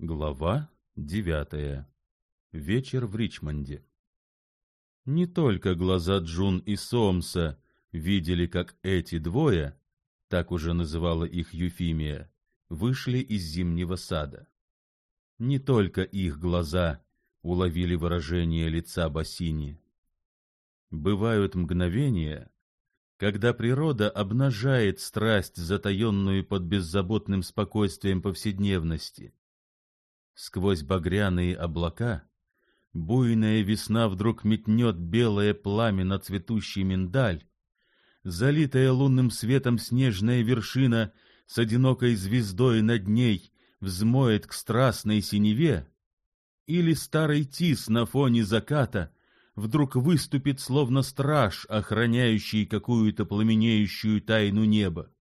Глава девятая. Вечер в Ричмонде. Не только глаза Джун и Сомса видели, как эти двое, так уже называла их Юфимия, вышли из зимнего сада. Не только их глаза уловили выражение лица Бассини. Бывают мгновения, когда природа обнажает страсть, затаенную под беззаботным спокойствием повседневности — Сквозь багряные облака буйная весна вдруг метнет белое пламя на цветущий миндаль, залитая лунным светом снежная вершина с одинокой звездой над ней взмоет к страстной синеве, или старый тис на фоне заката вдруг выступит словно страж, охраняющий какую-то пламенеющую тайну неба.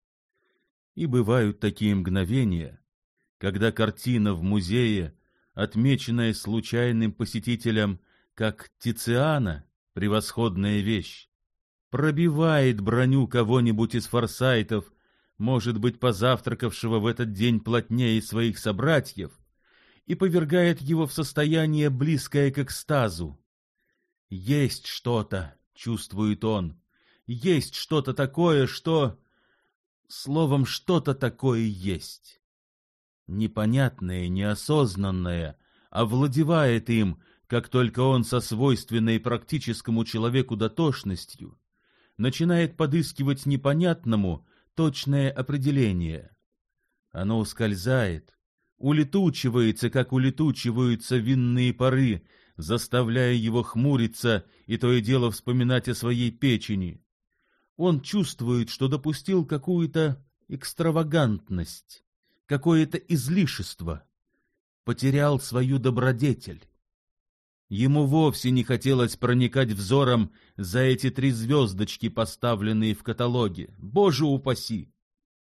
И бывают такие мгновения, когда картина в музее, отмеченная случайным посетителем как Тициана, превосходная вещь, пробивает броню кого-нибудь из форсайтов, может быть, позавтракавшего в этот день плотнее своих собратьев, и повергает его в состояние, близкое к экстазу. Есть что-то, чувствует он, есть что-то такое, что... Словом, что-то такое есть непонятное, неосознанное, а овладевает им, как только он со свойственной практическому человеку дотошностью начинает подыскивать непонятному точное определение. Оно ускользает, улетучивается, как улетучиваются винные пары, заставляя его хмуриться и то и дело вспоминать о своей печени. Он чувствует, что допустил какую-то экстравагантность, какое-то излишество, потерял свою добродетель. Ему вовсе не хотелось проникать взором за эти три звездочки, поставленные в каталоге. Боже упаси!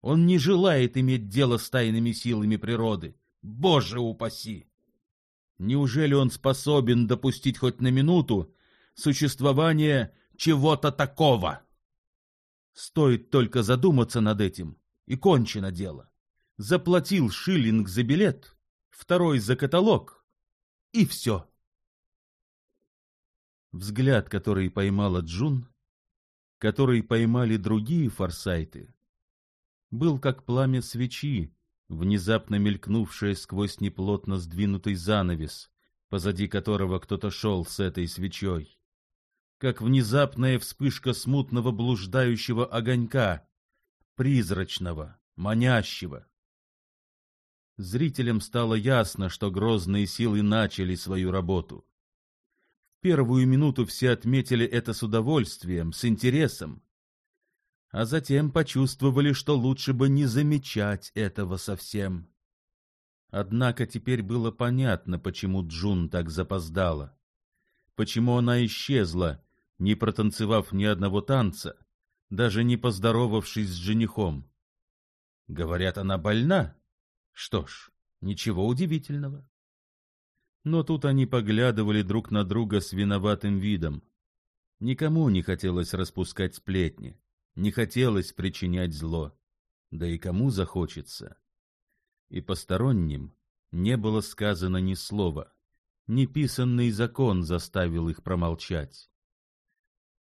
Он не желает иметь дело с тайными силами природы. Боже упаси! Неужели он способен допустить хоть на минуту существование чего-то такого? Стоит только задуматься над этим, и кончено дело заплатил шиллинг за билет, второй за каталог, и все. Взгляд, который поймала Джун, который поймали другие форсайты, был как пламя свечи, внезапно мелькнувшее сквозь неплотно сдвинутый занавес, позади которого кто-то шел с этой свечой, как внезапная вспышка смутного блуждающего огонька, призрачного, манящего зрителям стало ясно, что грозные силы начали свою работу. В первую минуту все отметили это с удовольствием, с интересом, а затем почувствовали, что лучше бы не замечать этого совсем. Однако теперь было понятно, почему Джун так запоздала, почему она исчезла, не протанцевав ни одного танца, даже не поздоровавшись с женихом. Говорят, она больна. Что ж, ничего удивительного. Но тут они поглядывали друг на друга с виноватым видом. Никому не хотелось распускать сплетни, не хотелось причинять зло, да и кому захочется. И посторонним не было сказано ни слова, неписанный закон заставил их промолчать.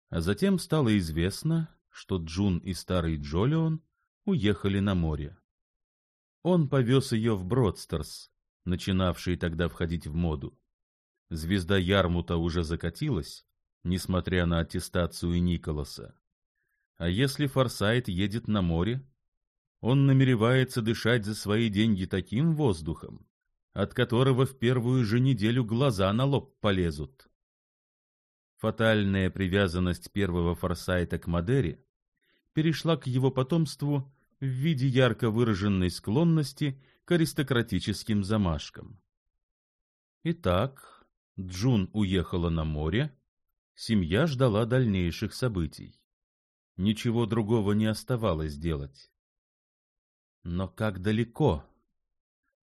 А затем стало известно, что Джун и старый Джолион уехали на море. Он повез ее в Бродстерс, начинавший тогда входить в моду. Звезда Ярмута уже закатилась, несмотря на аттестацию Николаса. А если Форсайт едет на море, он намеревается дышать за свои деньги таким воздухом, от которого в первую же неделю глаза на лоб полезут. Фатальная привязанность первого Форсайта к Мадере перешла к его потомству в виде ярко выраженной склонности к аристократическим замашкам. Итак, Джун уехала на море, семья ждала дальнейших событий. Ничего другого не оставалось делать. Но как далеко,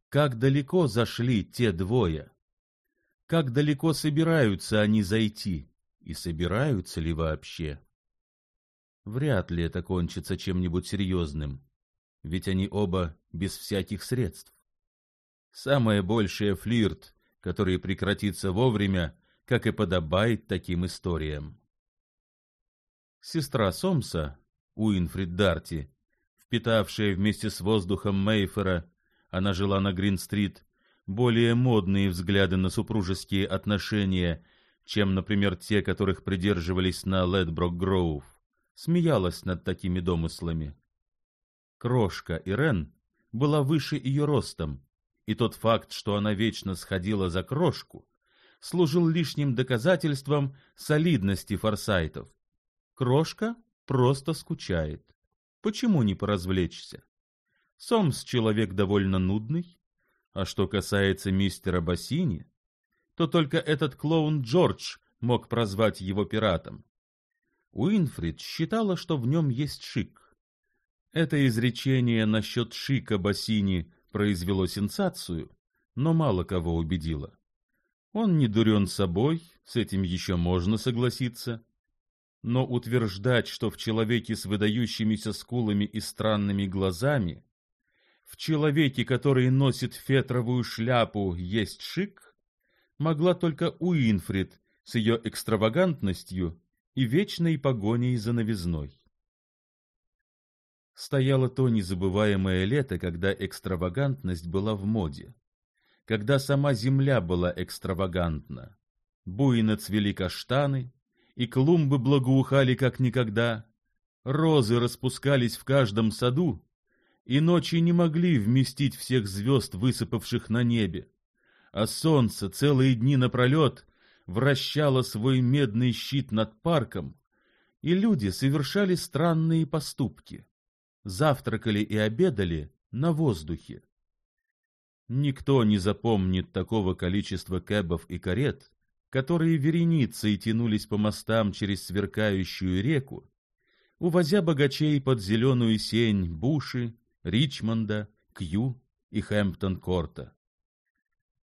как далеко зашли те двое, как далеко собираются они зайти, и собираются ли вообще? Вряд ли это кончится чем-нибудь серьезным ведь они оба без всяких средств. Самое большее флирт, который прекратится вовремя, как и подобает таким историям. Сестра Сомса, Уинфрид Дарти, впитавшая вместе с воздухом Мейфера, она жила на Грин-стрит, более модные взгляды на супружеские отношения, чем, например, те, которых придерживались на Ледброк-Гроув, смеялась над такими домыслами. Крошка Ирен была выше ее ростом, и тот факт, что она вечно сходила за крошку, служил лишним доказательством солидности форсайтов. Крошка просто скучает. Почему не поразвлечься? Сомс человек довольно нудный, а что касается мистера Бассини, то только этот клоун Джордж мог прозвать его пиратом. Уинфрид считала, что в нем есть шик — это изречение насчет Шика Бассини произвело сенсацию, но мало кого убедило. Он не дурен собой, с этим еще можно согласиться. Но утверждать, что в человеке с выдающимися скулами и странными глазами, в человеке, который носит фетровую шляпу, есть шик, могла только Уинфрид с ее экстравагантностью и вечной погоней за новизной стояло то незабываемое лето, когда экстравагантность была в моде, когда сама земля была экстравагантна. Буйно цвели каштаны, и клумбы благоухали как никогда, розы распускались в каждом саду, и ночи не могли вместить всех звезд, высыпавших на небе, а солнце целые дни напролет вращало свой медный щит над парком, и люди совершали странные поступки завтракали и обедали на воздухе. Никто не запомнит такого количества кэбов и карет, которые вереницей тянулись по мостам через сверкающую реку, увозя богачей под зеленую сень Буши, Ричмонда, Кью и Хэмптон-Корта.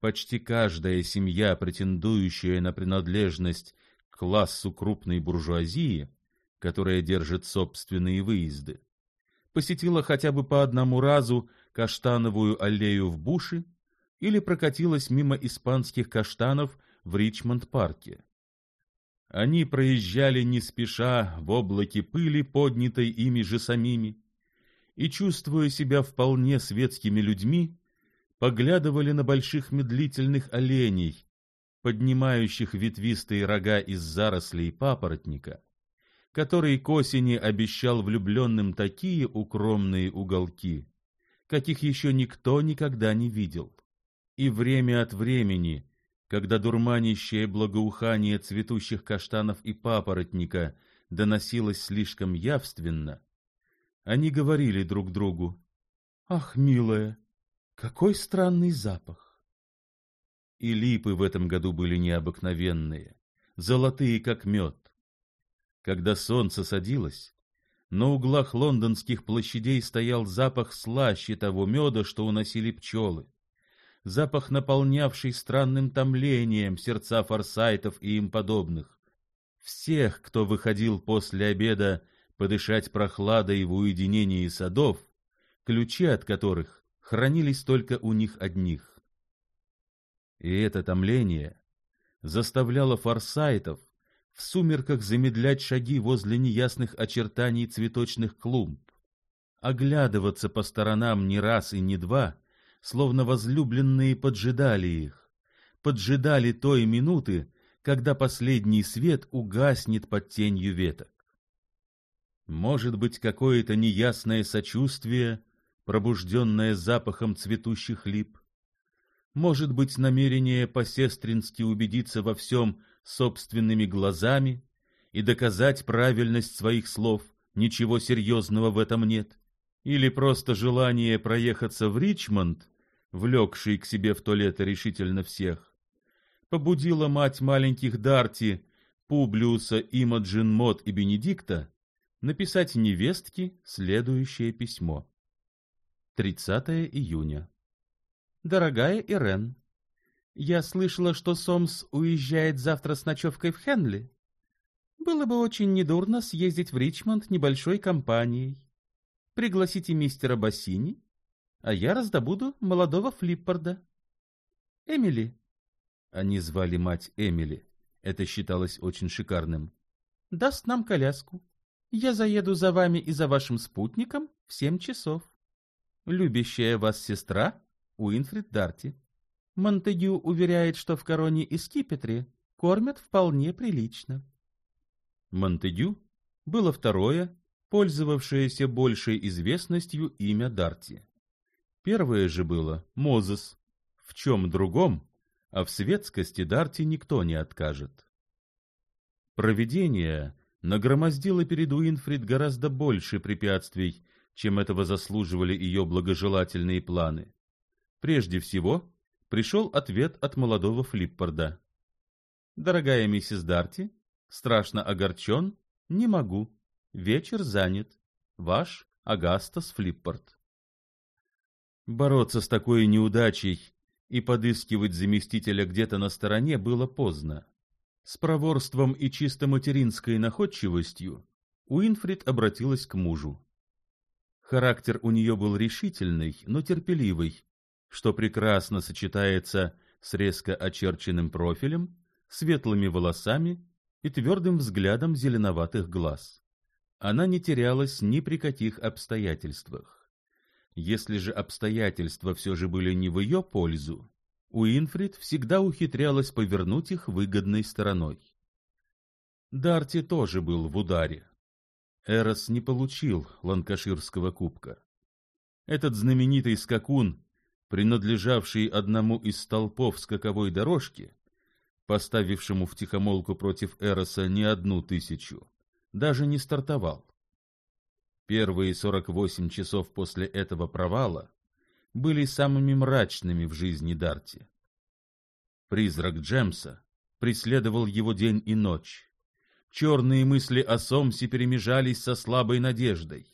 Почти каждая семья, претендующая на принадлежность к классу крупной буржуазии, которая держит собственные выезды, посетила хотя бы по одному разу Каштановую аллею в Буше или прокатилась мимо испанских каштанов в Ричмонд-парке. Они проезжали не спеша в облаке пыли, поднятой ими же самими, и, чувствуя себя вполне светскими людьми, поглядывали на больших медлительных оленей, поднимающих ветвистые рога из зарослей папоротника, которые к осени обещал влюбленным такие укромные уголки, каких еще никто никогда не видел. И время от времени, когда дурманящее благоухание цветущих каштанов и папоротника доносилось слишком явственно, они говорили друг другу «Ах, милая, какой странный запах!» И липы в этом году были необыкновенные, золотые, как мед, когда солнце садилось, на углах лондонских площадей стоял запах слаще того меда, что уносили пчелы, запах, наполнявший странным томлением сердца форсайтов и им подобных. Всех, кто выходил после обеда подышать прохладой в уединении садов, ключи от которых хранились только у них одних. И это томление заставляло форсайтов в сумерках замедлять шаги возле неясных очертаний цветочных клумб, оглядываться по сторонам не раз и не два, словно возлюбленные поджидали их, поджидали той минуты, когда последний свет угаснет под тенью веток. Может быть, какое-то неясное сочувствие, пробужденное запахом цветущих лип, может быть, намерение посестрински убедиться во всем, собственными глазами и доказать правильность своих слов, ничего серьезного в этом нет. Или просто желание проехаться в Ричмонд, влекший к себе в то лето решительно всех, побудила мать маленьких Дарти, Публиуса, Имаджин Мот и Бенедикта написать невестке следующее письмо. 30 июня. Дорогая Ирен, я слышала, что Сомс уезжает завтра с ночевкой в Хенли. Было бы очень недурно съездить в Ричмонд небольшой компанией. Пригласите мистера Бассини, а я раздобуду молодого Флиппарда. Эмили. Они звали мать Эмили. Это считалось очень шикарным. Даст нам коляску. Я заеду за вами и за вашим спутником в семь часов. Любящая вас сестра Уинфрид Дарти. Монтегю уверяет, что в короне и скипетре кормят вполне прилично. Монтегю было второе, пользовавшееся большей известностью имя Дарти. Первое же было Мозес. В чем другом, а в светскости Дарти никто не откажет. Провидение нагромоздило перед Уинфрид гораздо больше препятствий, чем этого заслуживали ее благожелательные планы. Прежде всего, Пришел ответ от молодого Флиппорда. «Дорогая миссис Дарти, страшно огорчен, не могу. Вечер занят. Ваш Агастас Флиппорт». Бороться с такой неудачей и подыскивать заместителя где-то на стороне было поздно. С проворством и чисто материнской находчивостью Уинфрид обратилась к мужу. Характер у нее был решительный, но терпеливый, что прекрасно сочетается с резко очерченным профилем, светлыми волосами и твердым взглядом зеленоватых глаз. Она не терялась ни при каких обстоятельствах. Если же обстоятельства все же были не в ее пользу, Уинфрид всегда ухитрялась повернуть их выгодной стороной. Дарти тоже был в ударе. Эрос не получил ланкаширского кубка. Этот знаменитый скакун принадлежавший одному из столпов скаковой дорожки, поставившему в тихомолку против Эроса не одну тысячу, даже не стартовал. Первые сорок восемь часов после этого провала были самыми мрачными в жизни Дарти. Призрак Джемса преследовал его день и ночь. Черные мысли о Сомсе перемежались со слабой надеждой.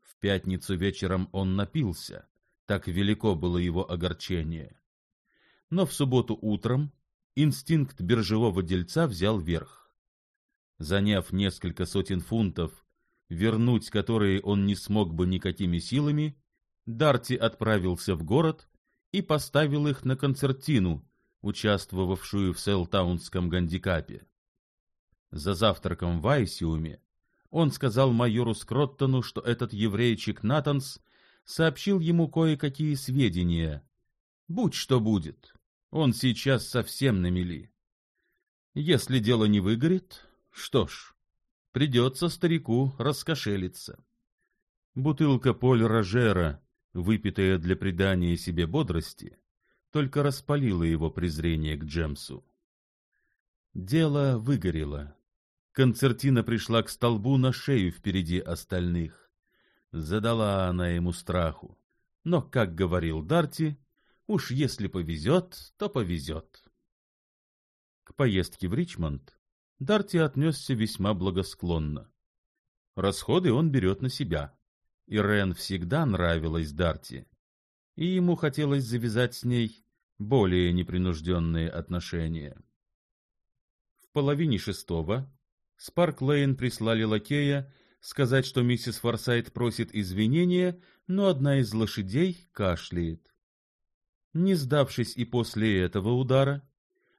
В пятницу вечером он напился, так велико было его огорчение. Но в субботу утром инстинкт биржевого дельца взял верх. Заняв несколько сотен фунтов, вернуть которые он не смог бы никакими силами, Дарти отправился в город и поставил их на концертину, участвовавшую в Селтаунском гандикапе. За завтраком в Айсиуме он сказал майору Скроттону, что этот еврейчик Натанс сообщил ему кое-какие сведения. Будь что будет, он сейчас совсем на мели. Если дело не выгорит, что ж, придется старику раскошелиться. Бутылка Поль Рожера, выпитая для придания себе бодрости, только распалила его презрение к Джемсу. Дело выгорело. Концертина пришла к столбу на шею впереди остальных задала она ему страху. Но, как говорил Дарти, уж если повезет, то повезет. К поездке в Ричмонд Дарти отнесся весьма благосклонно. Расходы он берет на себя. и Рен всегда нравилась Дарти, и ему хотелось завязать с ней более непринужденные отношения. В половине шестого Спарк Лейн прислали лакея сказать, что миссис Форсайт просит извинения, но одна из лошадей кашляет. Не сдавшись и после этого удара,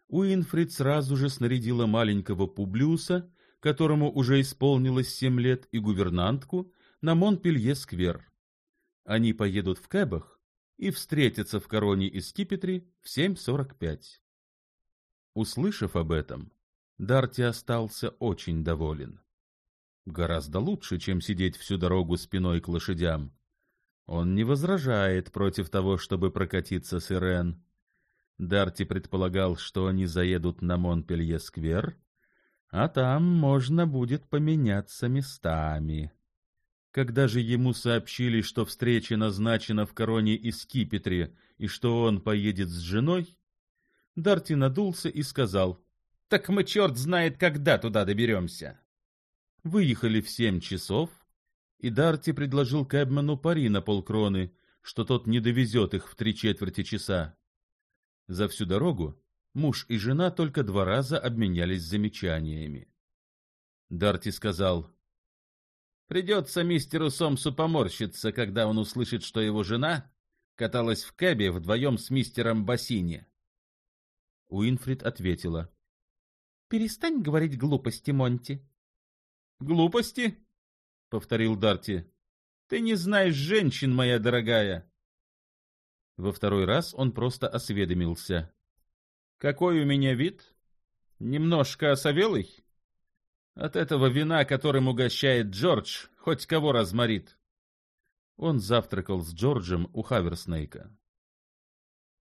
Уинфрид сразу же снарядила маленького Публиуса, которому уже исполнилось семь лет, и гувернантку на Монпелье-сквер. Они поедут в кэбах и встретятся в короне и скипетре в 7.45. Услышав об этом, Дарти остался очень доволен. Гораздо лучше, чем сидеть всю дорогу спиной к лошадям. Он не возражает против того, чтобы прокатиться с Ирен. Дарти предполагал, что они заедут на Монпелье-сквер, а там можно будет поменяться местами. Когда же ему сообщили, что встреча назначена в Короне и Скипетре, и что он поедет с женой, Дарти надулся и сказал, «Так мы черт знает, когда туда доберемся!» выехали в семь часов, и Дарти предложил Кэбману пари на полкроны, что тот не довезет их в три четверти часа. За всю дорогу муж и жена только два раза обменялись замечаниями. Дарти сказал, «Придется мистеру Сомсу поморщиться, когда он услышит, что его жена каталась в кэбе вдвоем с мистером Бассини». Уинфрид ответила, «Перестань говорить глупости, Монти. «Глупости?» — повторил Дарти. «Ты не знаешь женщин, моя дорогая!» Во второй раз он просто осведомился. «Какой у меня вид? Немножко осовелый? От этого вина, которым угощает Джордж, хоть кого разморит!» Он завтракал с Джорджем у Хаверснейка.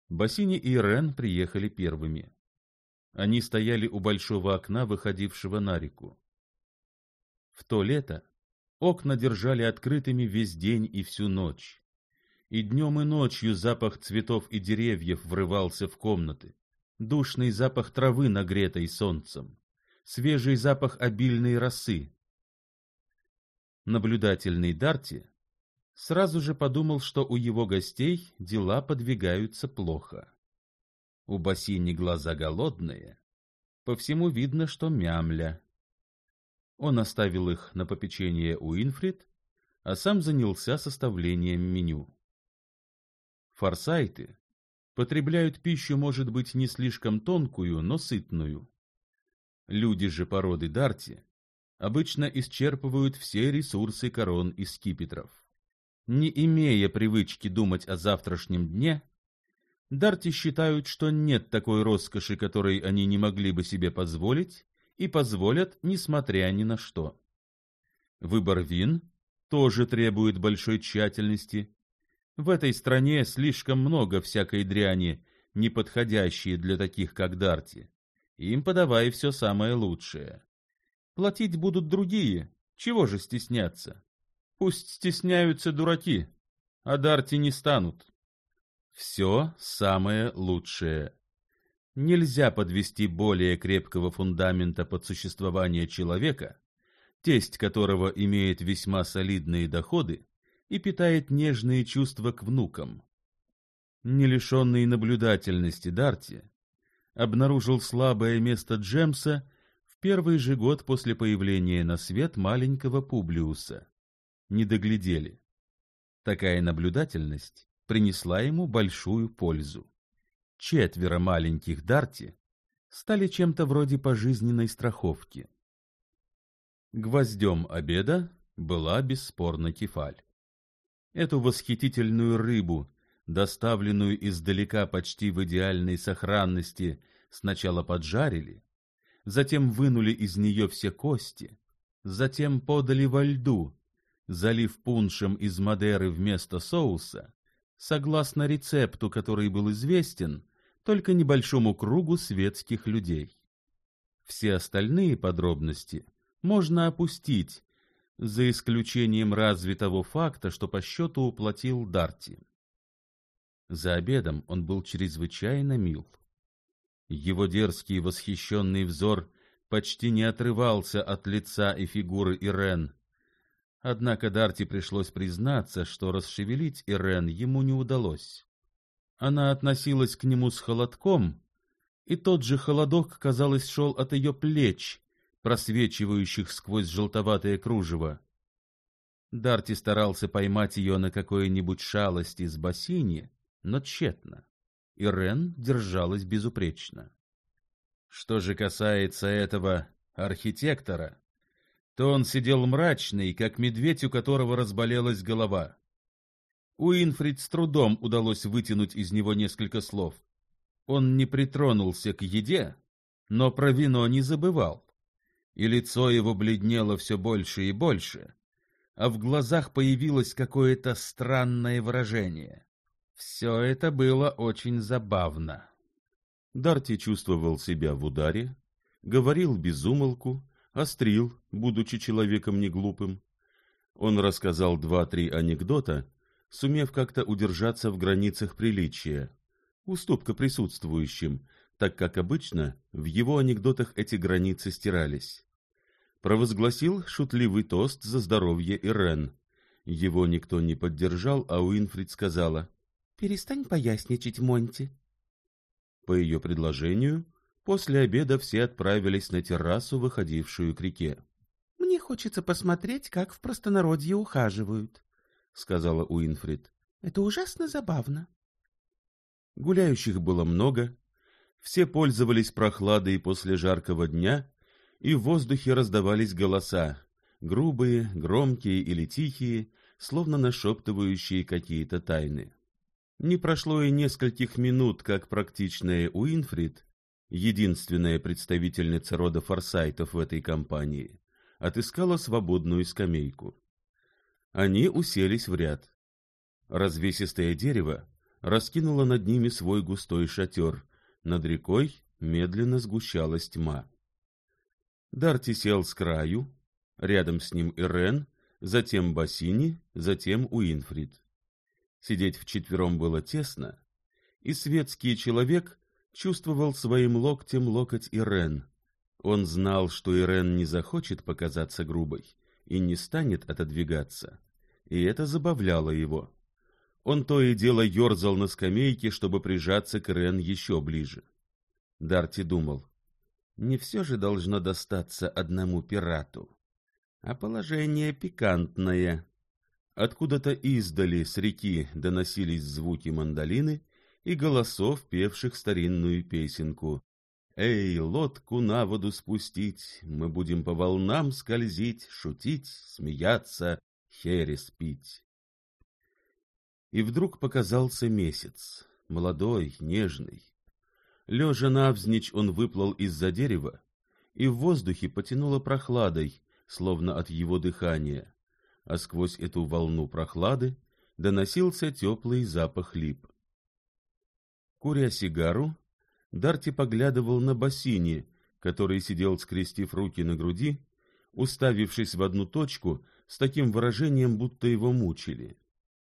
Бассини и Рен приехали первыми. Они стояли у большого окна, выходившего на реку. В то лето окна держали открытыми весь день и всю ночь. И днем и ночью запах цветов и деревьев врывался в комнаты, душный запах травы, нагретой солнцем, свежий запах обильной росы. Наблюдательный Дарти сразу же подумал, что у его гостей дела подвигаются плохо. У бассейни глаза голодные, по всему видно, что мямля. Он оставил их на попечение у Инфрид, а сам занялся составлением меню. Форсайты потребляют пищу, может быть, не слишком тонкую, но сытную. Люди же породы Дарти обычно исчерпывают все ресурсы корон и скипетров. Не имея привычки думать о завтрашнем дне, Дарти считают, что нет такой роскоши, которой они не могли бы себе позволить, и позволят, несмотря ни на что. Выбор вин тоже требует большой тщательности. В этой стране слишком много всякой дряни, не подходящей для таких, как Дарти. Им подавай все самое лучшее. Платить будут другие, чего же стесняться? Пусть стесняются дураки, а Дарти не станут. Все самое лучшее Нельзя подвести более крепкого фундамента под существование человека, тесть которого имеет весьма солидные доходы и питает нежные чувства к внукам. Нелишенный наблюдательности Дарти обнаружил слабое место Джемса в первый же год после появления на свет маленького Публиуса. Не доглядели. Такая наблюдательность принесла ему большую пользу четверо маленьких Дарти стали чем-то вроде пожизненной страховки. Гвоздем обеда была бесспорно кефаль. Эту восхитительную рыбу, доставленную издалека почти в идеальной сохранности, сначала поджарили, затем вынули из нее все кости, затем подали во льду, залив пуншем из Мадеры вместо соуса, согласно рецепту, который был известен, только небольшому кругу светских людей. Все остальные подробности можно опустить, за исключением разве того факта, что по счету уплатил Дарти. За обедом он был чрезвычайно мил. Его дерзкий восхищенный взор почти не отрывался от лица и фигуры Ирен. Однако Дарти пришлось признаться, что расшевелить Ирен ему не удалось. Она относилась к нему с холодком, и тот же холодок, казалось, шел от ее плеч, просвечивающих сквозь желтоватое кружево. Дарти старался поймать ее на какой-нибудь шалости с бассейни, но тщетно. Ирен держалась безупречно. Что же касается этого архитектора, то он сидел мрачный, как медведь, у которого разболелась голова. Уинфрид с трудом удалось вытянуть из него несколько слов. Он не притронулся к еде, но про вино не забывал, и лицо его бледнело все больше и больше, а в глазах появилось какое-то странное выражение. Все это было очень забавно. Дарти чувствовал себя в ударе, говорил безумолку, острил, будучи человеком неглупым. Он рассказал два-три анекдота, сумев как-то удержаться в границах приличия. Уступка присутствующим, так как обычно в его анекдотах эти границы стирались. Провозгласил шутливый тост за здоровье Ирен. Его никто не поддержал, а Уинфрид сказала «Перестань поясничать, Монти». По ее предложению, после обеда все отправились на террасу, выходившую к реке. «Мне хочется посмотреть, как в простонародье ухаживают», — сказала Уинфрид. «Это ужасно забавно». Гуляющих было много, все пользовались прохладой после жаркого дня, и в воздухе раздавались голоса, грубые, громкие или тихие, словно нашептывающие какие-то тайны. Не прошло и нескольких минут, как практичная Уинфрид, единственная представительница рода форсайтов в этой компании, отыскала свободную скамейку. Они уселись в ряд. Развесистое дерево раскинуло над ними свой густой шатер. Над рекой медленно сгущалась тьма. Дарти сел с краю, рядом с ним Ирен, затем Бассини, затем Уинфрид. Сидеть вчетвером было тесно, и светский человек чувствовал своим локтем локоть Ирен. Он знал, что Ирен не захочет показаться грубой, и не станет отодвигаться. И это забавляло его. Он то и дело ерзал на скамейке, чтобы прижаться к Рен еще ближе. Дарти думал, не все же должно достаться одному пирату. А положение пикантное. Откуда-то издали с реки доносились звуки мандолины и голосов, певших старинную песенку Эй, лодку на воду спустить, мы будем по волнам скользить, шутить, смеяться, херес пить. И вдруг показался месяц, молодой, нежный. Лежа навзничь он выплыл из-за дерева, и в воздухе потянуло прохладой, словно от его дыхания, а сквозь эту волну прохлады доносился теплый запах лип. Куря сигару, Дарти поглядывал на Бассини, который сидел, скрестив руки на груди, уставившись в одну точку с таким выражением, будто его мучили.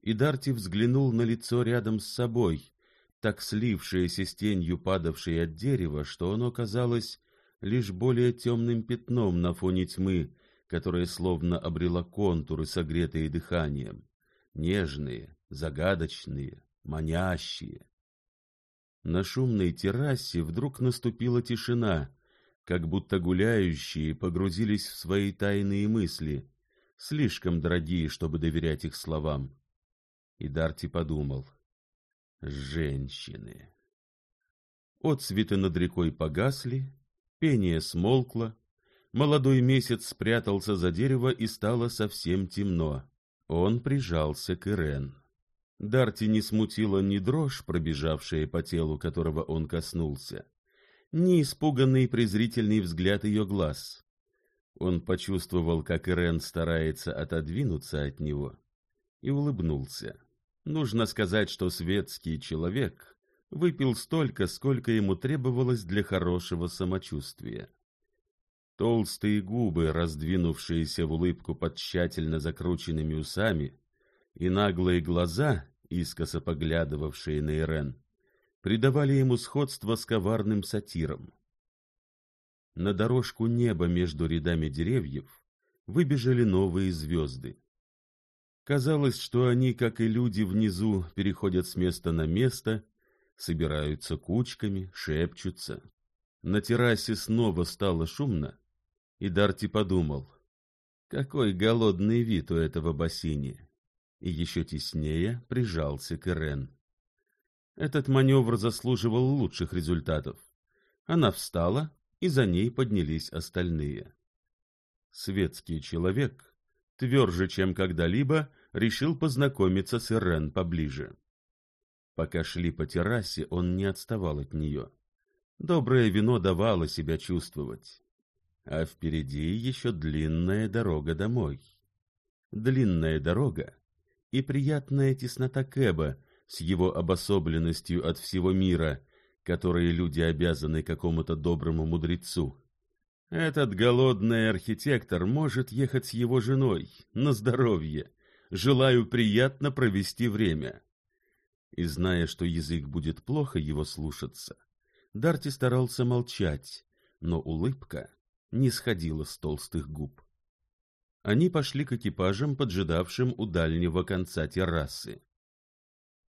И Дарти взглянул на лицо рядом с собой, так слившееся с тенью, падавшей от дерева, что оно казалось лишь более темным пятном на фоне тьмы, которая словно обрела контуры, согретые дыханием, нежные, загадочные, манящие. На шумной террасе вдруг наступила тишина, как будто гуляющие погрузились в свои тайные мысли, слишком дорогие, чтобы доверять их словам. И Дарти подумал. Женщины. Отцветы над рекой погасли, пение смолкло, молодой месяц спрятался за дерево и стало совсем темно. Он прижался к Ирен. Дарти не смутила ни дрожь, пробежавшая по телу, которого он коснулся, ни испуганный презрительный взгляд ее глаз. Он почувствовал, как Ирен старается отодвинуться от него, и улыбнулся. Нужно сказать, что светский человек выпил столько, сколько ему требовалось для хорошего самочувствия. Толстые губы, раздвинувшиеся в улыбку под тщательно закрученными усами, и наглые глаза, искоса поглядывавшие на Ирен, придавали ему сходство с коварным сатиром. На дорожку неба между рядами деревьев выбежали новые звезды. Казалось, что они, как и люди внизу, переходят с места на место, собираются кучками, шепчутся. На террасе снова стало шумно, и Дарти подумал, какой голодный вид у этого бассейна и еще теснее прижался к Ирен. Этот маневр заслуживал лучших результатов. Она встала, и за ней поднялись остальные. Светский человек, тверже, чем когда-либо, решил познакомиться с Ирен поближе. Пока шли по террасе, он не отставал от нее. Доброе вино давало себя чувствовать. А впереди еще длинная дорога домой. Длинная дорога, и приятная теснота Кэба с его обособленностью от всего мира, которые люди обязаны какому-то доброму мудрецу. Этот голодный архитектор может ехать с его женой, на здоровье. Желаю приятно провести время. И зная, что язык будет плохо его слушаться, Дарти старался молчать, но улыбка не сходила с толстых губ. Они пошли к экипажам, поджидавшим у дальнего конца террасы.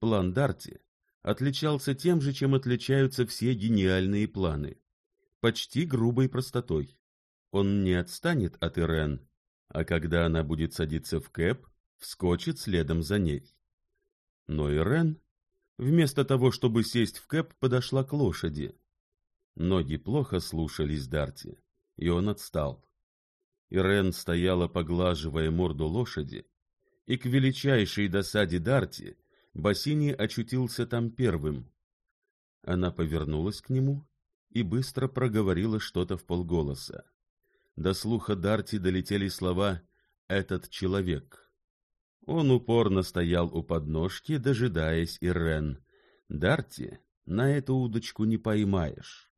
План Дарти отличался тем же, чем отличаются все гениальные планы — почти грубой простотой. Он не отстанет от Ирен, а когда она будет садиться в кэп, вскочит следом за ней. Но Ирен, вместо того, чтобы сесть в кэп, подошла к лошади. Ноги плохо слушались Дарти, и он отстал. Ирен стояла, поглаживая морду лошади, и к величайшей досаде Дарти Бассини очутился там первым. Она повернулась к нему и быстро проговорила что-то в полголоса. До слуха Дарти долетели слова «этот человек». Он упорно стоял у подножки, дожидаясь Ирен. Дарти на эту удочку не поймаешь.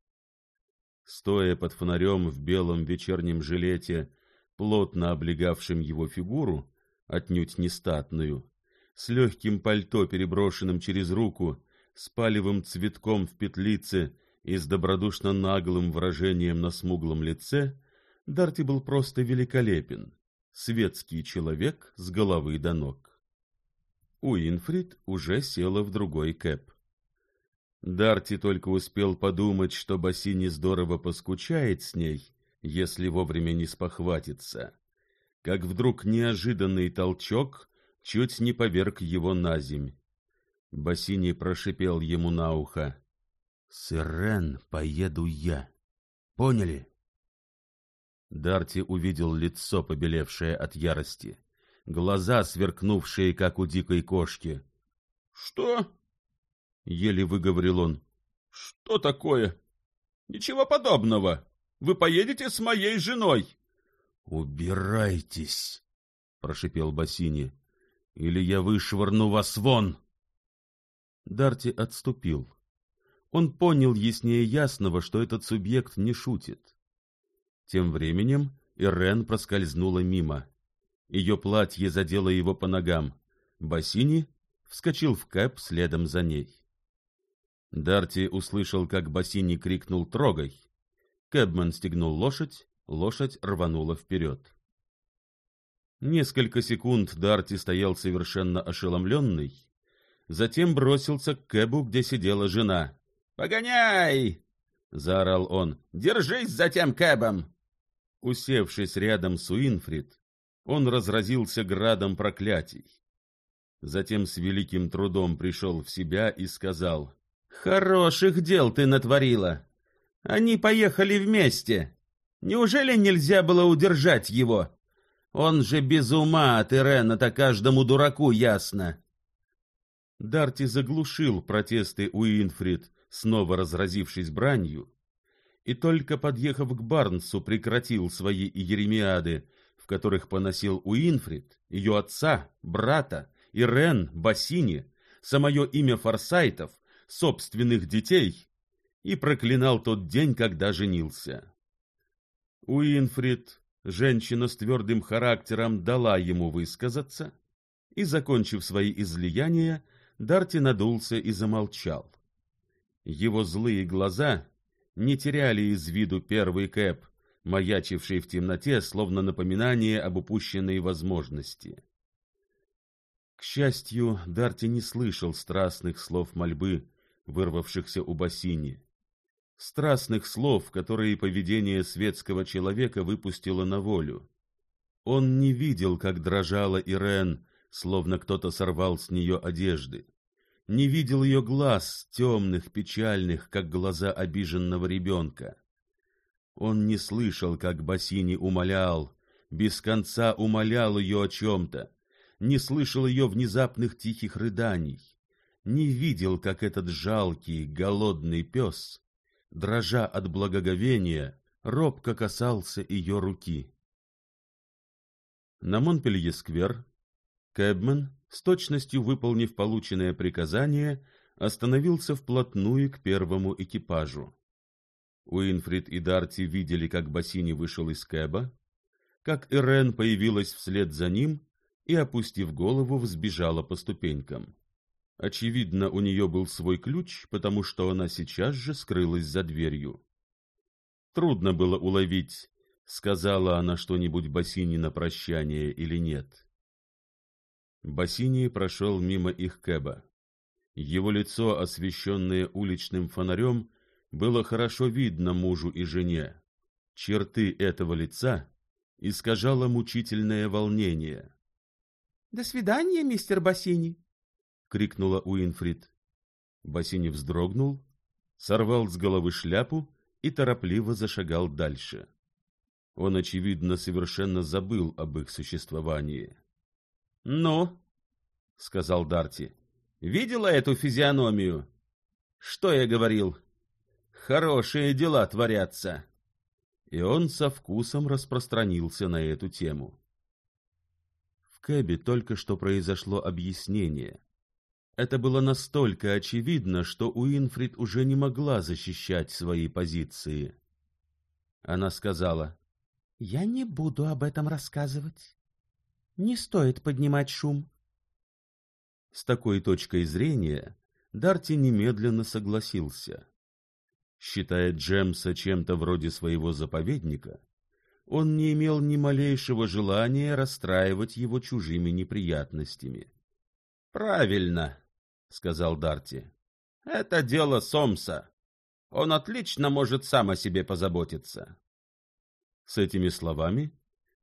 Стоя под фонарем в белом вечернем жилете плотно облегавшим его фигуру, отнюдь не статную, с легким пальто, переброшенным через руку, с палевым цветком в петлице и с добродушно наглым выражением на смуглом лице, Дарти был просто великолепен, светский человек с головы до ног. Уинфрид уже села в другой кэп. Дарти только успел подумать, что Бассини здорово поскучает с ней, если вовремя не спохватится, как вдруг неожиданный толчок чуть не поверг его на земь. Бассини прошипел ему на ухо. — Сырен поеду я. Поняли? Дарти увидел лицо, побелевшее от ярости, глаза, сверкнувшие, как у дикой кошки. — Что? — еле выговорил он. — Что такое? Ничего подобного! — вы поедете с моей женой!» «Убирайтесь!» — прошипел Бассини. «Или я вышвырну вас вон!» Дарти отступил. Он понял яснее ясного, что этот субъект не шутит. Тем временем Ирен проскользнула мимо. Ее платье задело его по ногам. Бассини вскочил в кэп следом за ней. Дарти услышал, как Бассини крикнул «Трогай!» Кэбман стегнул лошадь, лошадь рванула вперед. Несколько секунд Дарти стоял совершенно ошеломленный, затем бросился к Кэбу, где сидела жена. «Погоняй!» — заорал он. «Держись за тем Кэбом!» Усевшись рядом с Уинфрид, он разразился градом проклятий. Затем с великим трудом пришел в себя и сказал. «Хороших дел ты натворила! Они поехали вместе. Неужели нельзя было удержать его? Он же без ума от Ирена-то каждому дураку ясно. Дарти заглушил протесты Уинфрид, снова разразившись бранью, и только подъехав к Барнсу, прекратил свои еремиады, в которых поносил Уинфрид, ее отца, брата, Ирен, Бассини, самое имя Форсайтов, собственных детей и проклинал тот день, когда женился. Уинфрид, женщина с твердым характером, дала ему высказаться, и, закончив свои излияния, Дарти надулся и замолчал. Его злые глаза не теряли из виду первый кэп, маячивший в темноте, словно напоминание об упущенной возможности. К счастью, Дарти не слышал страстных слов мольбы, вырвавшихся у бассейни страстных слов, которые поведение светского человека выпустило на волю. Он не видел, как дрожала Ирен, словно кто-то сорвал с нее одежды. Не видел ее глаз, темных, печальных, как глаза обиженного ребенка. Он не слышал, как Басини умолял, без конца умолял ее о чем-то, не слышал ее внезапных тихих рыданий, не видел, как этот жалкий, голодный пес дрожа от благоговения, робко касался ее руки. На Монпелье-сквер Кэбмен, с точностью выполнив полученное приказание, остановился вплотную к первому экипажу. Уинфрид и Дарти видели, как Бассини вышел из Кэба, как Ирен появилась вслед за ним и, опустив голову, взбежала по ступенькам. Очевидно, у нее был свой ключ, потому что она сейчас же скрылась за дверью. Трудно было уловить, сказала она что-нибудь Бассини на прощание или нет. Бассини прошел мимо их кэба. Его лицо, освещенное уличным фонарем, было хорошо видно мужу и жене. Черты этого лица искажало мучительное волнение. — До свидания, мистер Бассини, крикнула Уинфрид. Бассини вздрогнул, сорвал с головы шляпу и торопливо зашагал дальше. Он, очевидно, совершенно забыл об их существовании. — Ну, — сказал Дарти, — видела эту физиономию? Что я говорил? Хорошие дела творятся. И он со вкусом распространился на эту тему. В Кэбе только что произошло объяснение, это было настолько очевидно, что Уинфрид уже не могла защищать свои позиции. Она сказала, «Я не буду об этом рассказывать. Не стоит поднимать шум». С такой точкой зрения Дарти немедленно согласился. Считая Джемса чем-то вроде своего заповедника, он не имел ни малейшего желания расстраивать его чужими неприятностями. «Правильно», — сказал Дарти. «Это дело Сомса. Он отлично может сам о себе позаботиться». С этими словами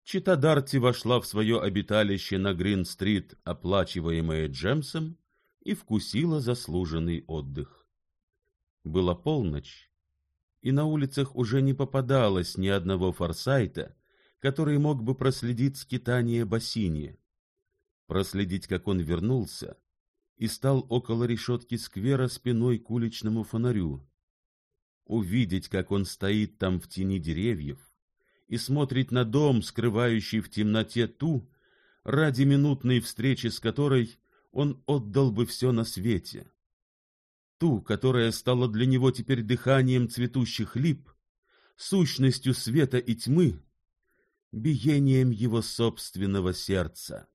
Чита Дарти вошла в свое обиталище на Грин-стрит, оплачиваемое Джемсом, и вкусила заслуженный отдых. Была полночь, и на улицах уже не попадалось ни одного форсайта, который мог бы проследить скитание Бассини. Проследить, как он вернулся, и стал около решетки сквера спиной к уличному фонарю. Увидеть, как он стоит там в тени деревьев и смотрит на дом, скрывающий в темноте ту, ради минутной встречи с которой он отдал бы все на свете. Ту, которая стала для него теперь дыханием цветущих лип, сущностью света и тьмы, биением его собственного сердца.